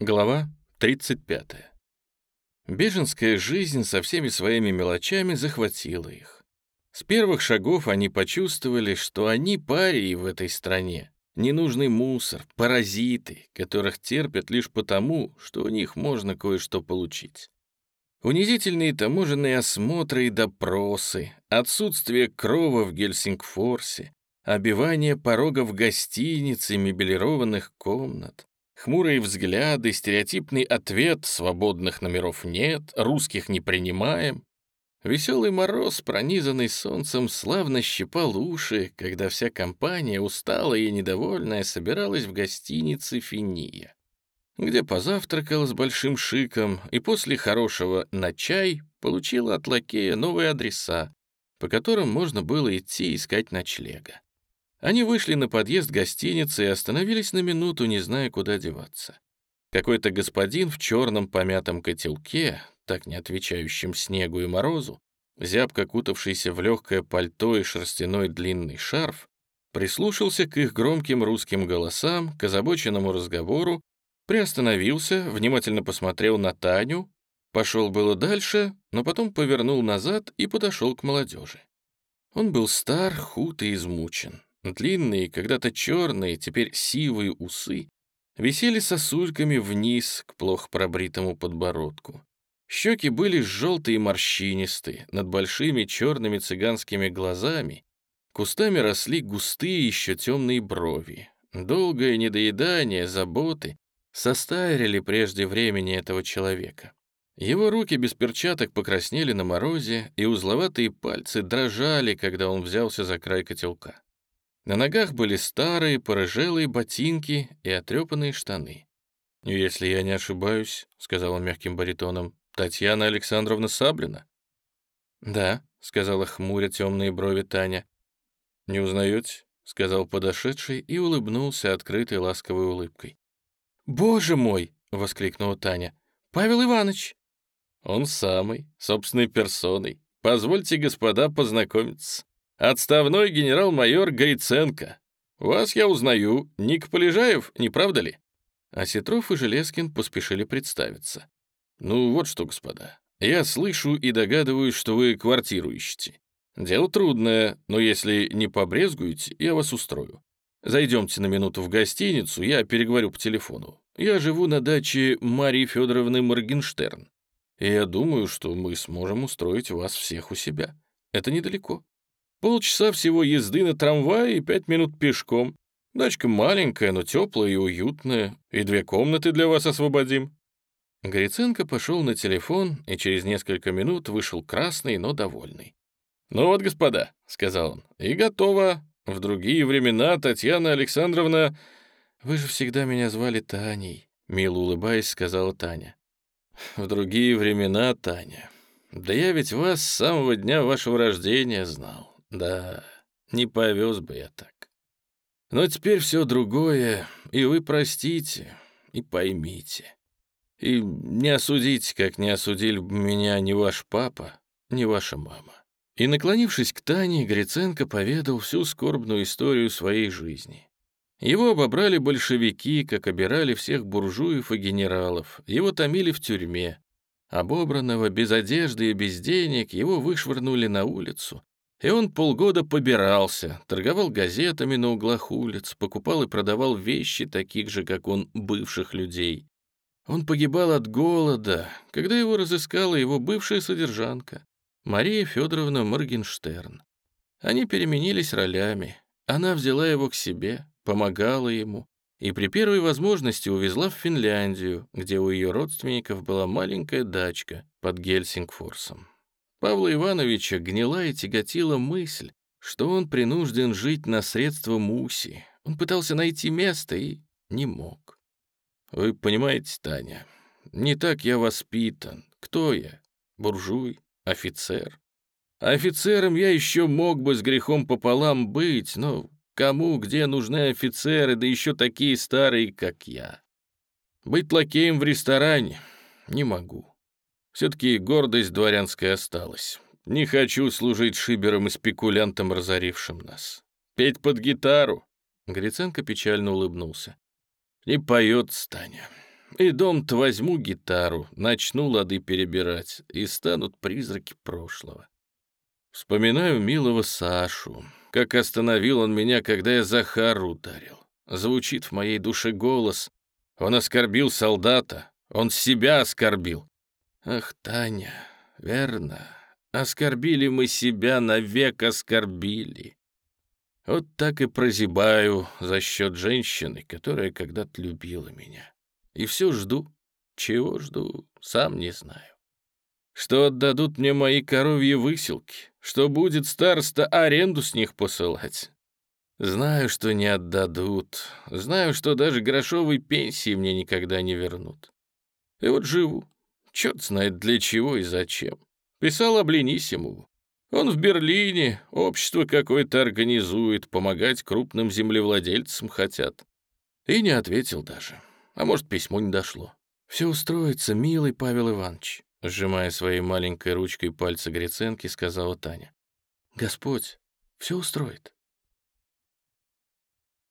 Глава 35. Беженская жизнь со всеми своими мелочами захватила их. С первых шагов они почувствовали, что они парии в этой стране, ненужный мусор, паразиты, которых терпят лишь потому, что у них можно кое-что получить. Унизительные таможенные осмотры и допросы, отсутствие крова в Гельсингфорсе, обивание порогов гостиниц и мебелированных комнат, Хмурые взгляды, стереотипный ответ «свободных номеров нет», «русских не принимаем». Веселый мороз, пронизанный солнцем, славно щипал уши, когда вся компания, усталая и недовольная, собиралась в гостинице «Финия», где позавтракала с большим шиком и после хорошего «на чай» получила от лакея новые адреса, по которым можно было идти искать ночлега. Они вышли на подъезд гостиницы и остановились на минуту, не зная, куда деваться. Какой-то господин в черном помятом котелке, так не отвечающем снегу и морозу, зябко кутавшийся в легкое пальто и шерстяной длинный шарф, прислушался к их громким русским голосам, к озабоченному разговору, приостановился, внимательно посмотрел на Таню, пошел было дальше, но потом повернул назад и подошел к молодежи. Он был стар, худ и измучен. Длинные, когда-то черные, теперь сивые усы висели сосульками вниз к плохо пробритому подбородку. Щеки были желтые и морщинистые, над большими черными цыганскими глазами кустами росли густые еще темные брови. Долгое недоедание, заботы состарили прежде времени этого человека. Его руки без перчаток покраснели на морозе, и узловатые пальцы дрожали, когда он взялся за край котелка. На ногах были старые, порыжелые ботинки и отрепанные штаны. «Если я не ошибаюсь», — сказал он мягким баритоном, — «Татьяна Александровна Саблина?» «Да», — сказала хмуря темные брови Таня. «Не узнаете?» — сказал подошедший и улыбнулся открытой ласковой улыбкой. «Боже мой!» — воскликнула Таня. «Павел Иванович!» «Он самый, собственной персоной. Позвольте, господа, познакомиться. Отставной генерал-майор Гриценко. Вас я узнаю. Ник Полежаев, не правда ли?» А Сетров и Железкин поспешили представиться. «Ну вот что, господа, я слышу и догадываюсь, что вы квартиру ищете. Дело трудное, но если не побрезгуете, я вас устрою. Зайдемте на минуту в гостиницу, я переговорю по телефону. Я живу на даче Марии Федоровны Моргенштерн. И я думаю, что мы сможем устроить вас всех у себя. Это недалеко. Полчаса всего езды на трамвае и пять минут пешком. Дачка маленькая, но теплая и уютная, и две комнаты для вас освободим». Гриценко пошел на телефон и через несколько минут вышел красный, но довольный. «Ну вот, господа», — сказал он, — «и готово. В другие времена Татьяна Александровна...» «Вы же всегда меня звали Таней», — мило улыбаясь, сказала Таня. «В другие времена, Таня. Да я ведь вас с самого дня вашего рождения знал. Да, не повез бы я так. Но теперь все другое, и вы простите, и поймите. И не осудите, как не осудили бы меня ни ваш папа, ни ваша мама. И, наклонившись к Тане, Гриценко поведал всю скорбную историю своей жизни. Его обобрали большевики, как обирали всех буржуев и генералов. Его томили в тюрьме. Обобранного, без одежды и без денег, его вышвырнули на улицу, и он полгода побирался, торговал газетами на углах улиц, покупал и продавал вещи таких же, как он, бывших людей. Он погибал от голода, когда его разыскала его бывшая содержанка, Мария Федоровна Моргенштерн. Они переменились ролями. Она взяла его к себе, помогала ему, и при первой возможности увезла в Финляндию, где у ее родственников была маленькая дачка под Гельсингфорсом. Павла Ивановича гнила и тяготила мысль, что он принужден жить на средства Муси. Он пытался найти место и не мог. Вы понимаете, Таня, не так я воспитан. Кто я? Буржуй? Офицер? Офицером я еще мог бы с грехом пополам быть, но кому где нужны офицеры, да еще такие старые, как я? Быть лакеем в ресторане не могу. Все-таки гордость дворянская осталась. Не хочу служить шибером и спекулянтом, разорившим нас. Петь под гитару. Гриценко печально улыбнулся. Не поет Станя. И дом-то возьму гитару, начну лады перебирать, и станут призраки прошлого. Вспоминаю милого Сашу, как остановил он меня, когда я Захару ударил. Звучит в моей душе голос. Он оскорбил солдата, он себя оскорбил. Ах, Таня, верно, оскорбили мы себя, навек оскорбили. Вот так и прозябаю за счет женщины, которая когда-то любила меня. И все жду. Чего жду, сам не знаю. Что отдадут мне мои коровьи выселки, что будет староста аренду с них посылать. Знаю, что не отдадут, знаю, что даже грошовой пенсии мне никогда не вернут. И вот живу, черт знает для чего и зачем. Писал об Ленисимову. Он в Берлине, общество какое-то организует, помогать крупным землевладельцам хотят. И не ответил даже. А может, письмо не дошло. Все устроится, милый Павел Иванович, сжимая своей маленькой ручкой пальцы Гриценки, сказала Таня. Господь все устроит.